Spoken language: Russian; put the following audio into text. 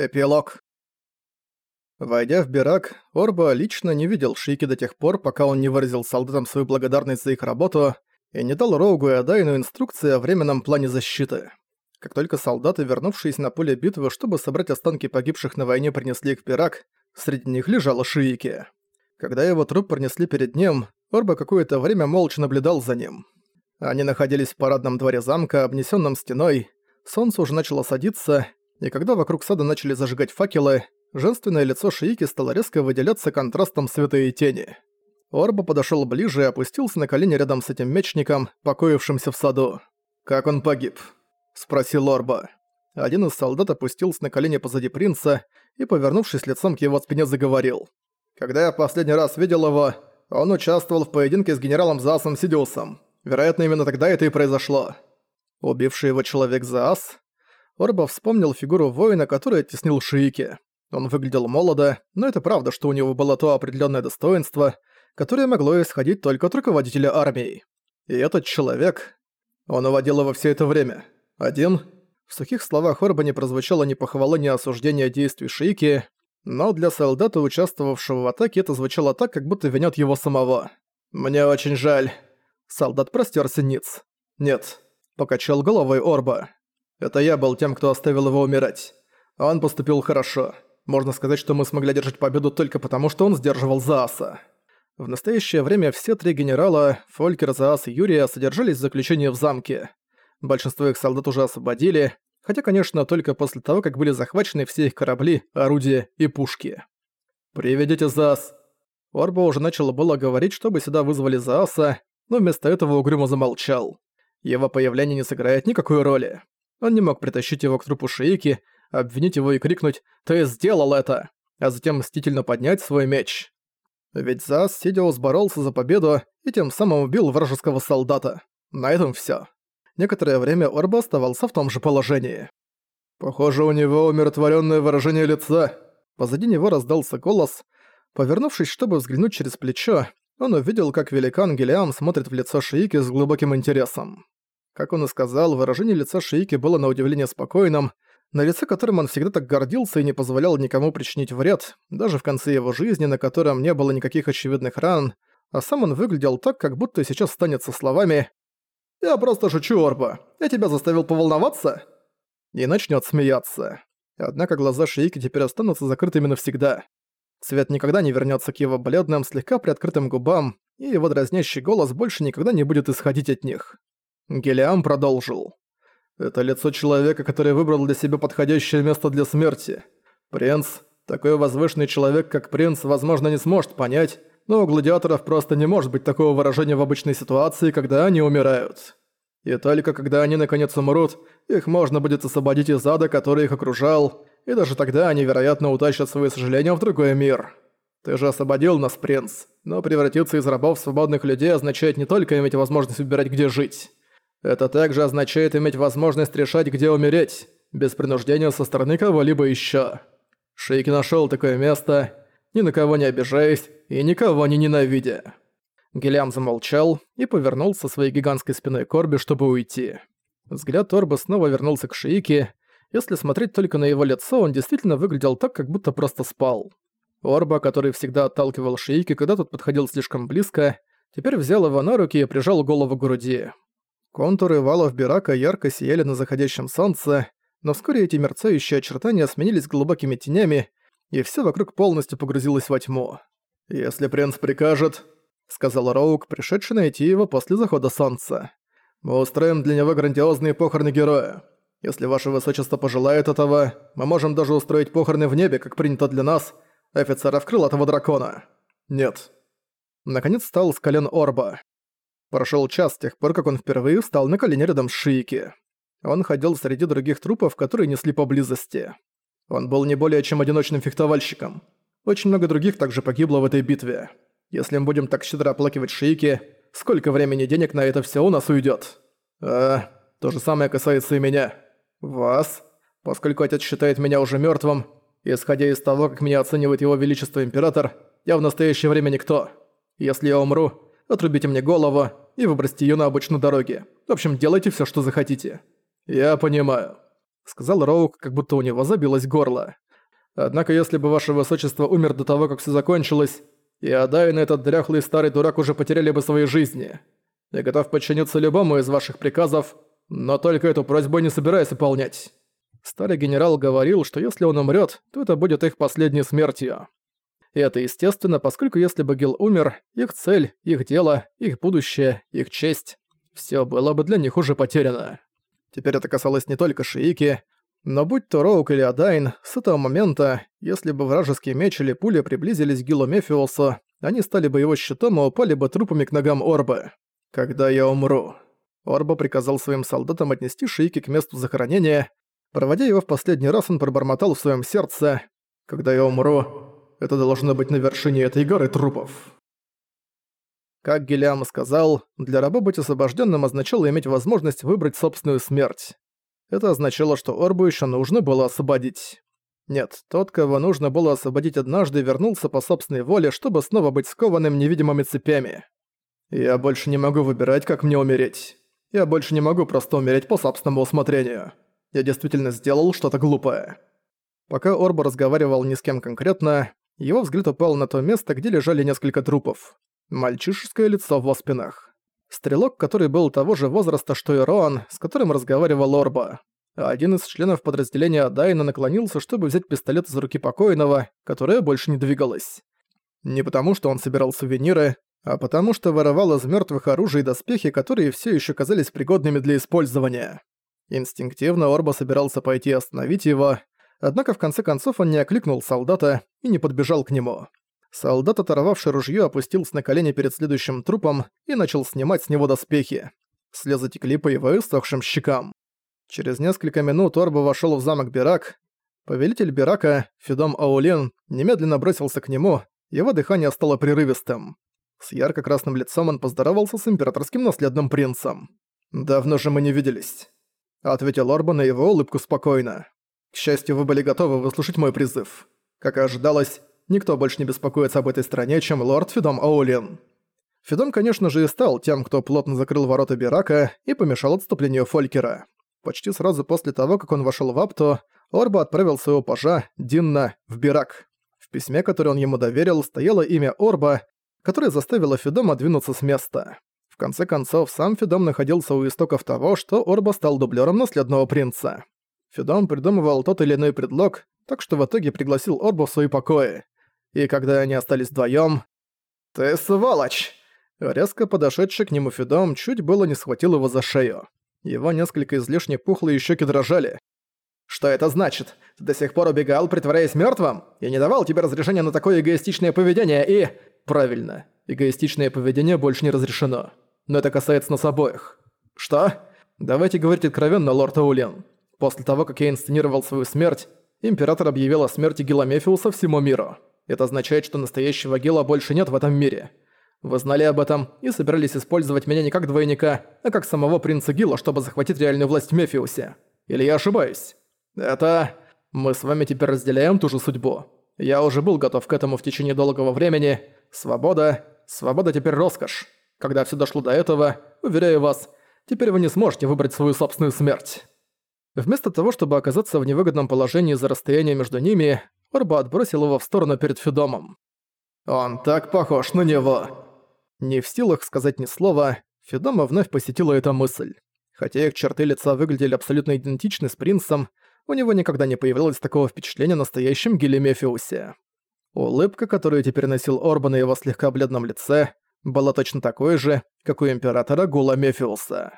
Эпилог. Войдя в Бирак, Орба лично не видел Шики до тех пор, пока он не выразил солдатам свою благодарность за их работу и не дал Роугу и Адайну инструкции о временном плане защиты. Как только солдаты, вернувшиеся на поле битвы, чтобы собрать останки погибших на войне, принесли их в Бирак, среди них лежала Шиики. Когда его труп принесли перед ним, Орба какое-то время молча наблюдал за ним. Они находились в парадном дворе замка, обнесенном стеной, солнце уже начало садиться, и когда вокруг сада начали зажигать факелы, женственное лицо Шиики стало резко выделяться контрастом света и тени. Орба подошёл ближе и опустился на колени рядом с этим мечником, покоившимся в саду. «Как он погиб?» – спросил Орба. Один из солдат опустился на колени позади принца и, повернувшись лицом к его спине, заговорил. «Когда я последний раз видел его, он участвовал в поединке с генералом Заасом Сидиусом. Вероятно, именно тогда это и произошло». Убивший его человек Заас Орба вспомнил фигуру воина, который оттеснил Шиики. Он выглядел молодо, но это правда, что у него было то определенное достоинство, которое могло исходить только от руководителя армии. И этот человек... Он уводил его все это время. Один... В сухих словах Орба не прозвучало ни похвалы, ни осуждения действий Шиики, но для солдата, участвовавшего в атаке, это звучало так, как будто винят его самого. «Мне очень жаль». Солдат простерся ниц. «Нет», — покачал головой Орба. Это я был тем, кто оставил его умирать. Он поступил хорошо. Можно сказать, что мы смогли держать победу только потому, что он сдерживал Зааса. В настоящее время все три генерала, Фолькер, Заас и Юрия, содержались в заключении в замке. Большинство их солдат уже освободили, хотя, конечно, только после того, как были захвачены все их корабли, орудия и пушки. «Приведите Заас!» Орбо уже начал было говорить, чтобы сюда вызвали Зааса, но вместо этого угрюмо замолчал. Его появление не сыграет никакой роли. Он не мог притащить его к трупу шейки, обвинить его и крикнуть «Ты сделал это!», а затем мстительно поднять свой меч. Ведь Зас Сидиус боролся за победу и тем самым убил вражеского солдата. На этом всё. Некоторое время Орба оставался в том же положении. «Похоже, у него умиротворённое выражение лица». Позади него раздался голос. Повернувшись, чтобы взглянуть через плечо, он увидел, как великан Гелиам смотрит в лицо Шиики с глубоким интересом. Как он и сказал, выражение лица Шиики было на удивление спокойным, на лице которым он всегда так гордился и не позволял никому причинить вред, даже в конце его жизни, на котором не было никаких очевидных ран, а сам он выглядел так, как будто сейчас станет со словами «Я просто шучу, Орба, я тебя заставил поволноваться?» и начнет смеяться. Однако глаза Шиики теперь останутся закрытыми навсегда. Цвет никогда не вернется к его бледным, слегка приоткрытым губам, и его дразнящий голос больше никогда не будет исходить от них. Гелиам продолжил. «Это лицо человека, который выбрал для себя подходящее место для смерти. Принц, такой возвышенный человек, как принц, возможно, не сможет понять, но у гладиаторов просто не может быть такого выражения в обычной ситуации, когда они умирают. И только когда они наконец умрут, их можно будет освободить из ада, который их окружал, и даже тогда они, вероятно, утащат свои сожаления в другой мир. Ты же освободил нас, принц, но превратиться из рабов в свободных людей означает не только иметь возможность выбирать, где жить». Это также означает иметь возможность решать, где умереть, без принуждения со стороны кого-либо еще. Шейки нашел такое место, ни на кого не обижаясь и никого не ненавидя. Гелиам замолчал и повернулся своей гигантской спиной к Орбе, чтобы уйти. Взгляд Орбы снова вернулся к Шиике. Если смотреть только на его лицо, он действительно выглядел так, как будто просто спал. Орба, который всегда отталкивал Шиики, когда тот подходил слишком близко, теперь взял его на руки и прижал голову к груди. Контуры валов Бирака ярко сияли на заходящем солнце, но вскоре эти мерцающие очертания сменились глубокими тенями, и все вокруг полностью погрузилось во тьму. «Если принц прикажет», — сказал Роук, пришедший найти его после захода солнца, «мы устроим для него грандиозные похороны героя. Если ваше высочество пожелает этого, мы можем даже устроить похороны в небе, как принято для нас, офицеров крылатого дракона». «Нет». Наконец встал с колен Орба. Прошел час с тех пор, как он впервые встал на колени рядом с Шиики. Он ходил среди других трупов, которые несли поблизости. Он был не более чем одиночным фехтовальщиком. Очень много других также погибло в этой битве. Если мы будем так щедро оплакивать Шиики, сколько времени и денег на это все у нас уйдет? А, то же самое касается и меня. Вас? Поскольку отец считает меня уже мертвым, исходя из того, как меня оценивает его величество император, я в настоящее время никто. Если я умру, отрубите мне голову и выбросьте её на обочину дороги. В общем, делайте всё, что захотите». «Я понимаю», — сказал Роук, как будто у него забилось горло. Однако если бы ваше высочество умер до того, как все закончилось, и Адайн и этот дряхлый старый дурак уже потеряли бы свои жизни. Я готов подчиниться любому из ваших приказов, но только эту просьбу не собираюсь выполнять. Старый генерал говорил, что если он умрет, то это будет их последней смертью. И это естественно, поскольку если бы Гил умер, их цель, их дело, их будущее, их честь – все было бы для них уже потеряно. Теперь это касалось не только Шиики, но будь то Роук или Адайн, с этого момента, если бы вражеский меч или пуля приблизились к Гилу Мефиусу, они стали бы его щитом и упали бы трупами к ногам Орбы. «Когда я умру». Орба приказал своим солдатам отнести Шиики к месту захоронения. Проводя его в последний раз, он пробормотал в своем сердце «Когда я умру, это должно быть на вершине этой горы трупов». Как Гелиам сказал, для раба быть освобожденным означало иметь возможность выбрать собственную смерть. Это означало, что Орбу еще нужно было освободить. Нет, тот, кого нужно было освободить однажды, вернулся по собственной воле, чтобы снова быть скованным невидимыми цепями. Я больше не могу выбирать, как мне умереть. Я больше не могу просто умереть по собственному усмотрению. Я действительно сделал что-то глупое. Пока Орбу разговаривал ни с кем конкретно, его взгляд упал на то место, где лежали несколько трупов. Мальчишеское лицо в воспинах. Стрелок, который был того же возраста, что и Роан, с которым разговаривал Орба. Один из членов подразделения Дайна наклонился, чтобы взять пистолет из руки покойного, которая больше не двигалась. Не потому, что он собирал сувениры, а потому, что воровал из мертвых оружие и доспехи, которые все еще казались пригодными для использования. Инстинктивно Орба собирался пойти остановить его, однако в конце концов он не окликнул солдата и не подбежал к нему. Солдат, оторвавший ружье, опустился на колени перед следующим трупом и начал снимать с него доспехи. Слезы текли по его иссохшим щекам. Через несколько минут Орба вошел в замок Бирак. Повелитель Бирака, Федом Аулен, немедленно бросился к нему, его дыхание стало прерывистым. С ярко-красным лицом он поздоровался с императорским наследным принцем. «Давно же мы не виделись», — ответил Орба на его улыбку спокойно. «К счастью, вы были готовы выслушать мой призыв. Как и ожидалось, Никто больше не беспокоится об этой стране, чем лорд Фидом Аулин. Фидом, конечно же, и стал тем, кто плотно закрыл ворота Бирака и помешал отступлению Фолькера. Почти сразу после того, как он вошел в Апто, Орба отправил своего пажа, Динна, в Бирак. В письме, которое он ему доверил, стояло имя Орба, которое заставило Фидома двинуться с места. В конце концов, сам Фидом находился у истоков того, что Орба стал дублером наследного принца. Фидом придумывал тот или иной предлог, так что в итоге пригласил Орбу в свои покои и когда они остались вдвоём... «Ты сволочь!» Резко подошедший к нему Федом чуть было не схватил его за шею. Его несколько излишне пухлые щеки дрожали. «Что это значит? Ты до сих пор убегал, притворяясь мёртвым? Я не давал тебе разрешения на такое эгоистичное поведение и...» «Правильно. Эгоистичное поведение больше не разрешено. Но это касается нас обоих». «Что?» «Давайте говорить откровенно, лорд Аулен. После того, как я инсценировал свою смерть, император объявил о смерти Гиламефиуса всему миру. Это означает, что настоящего Гила больше нет в этом мире. Вы знали об этом и собирались использовать меня не как двойника, а как самого принца Гила, чтобы захватить реальную власть в Мефиусе. Или я ошибаюсь? Это... Мы с вами теперь разделяем ту же судьбу. Я уже был готов к этому в течение долгого времени. Свобода... Свобода теперь роскошь. Когда все дошло до этого, уверяю вас, теперь вы не сможете выбрать свою собственную смерть. Вместо того, чтобы оказаться в невыгодном положении за расстояние между ними, Орба отбросил его в сторону перед Федомом. «Он так похож на него!» Не в силах сказать ни слова, Федома вновь посетила эта мысль. Хотя их черты лица выглядели абсолютно идентичны с принцем, у него никогда не появилось такого впечатления о настоящем Гелемефиусе. Улыбка, которую теперь носил Орба на его слегка бледном лице, была точно такой же, как у императора Гула Мефиуса.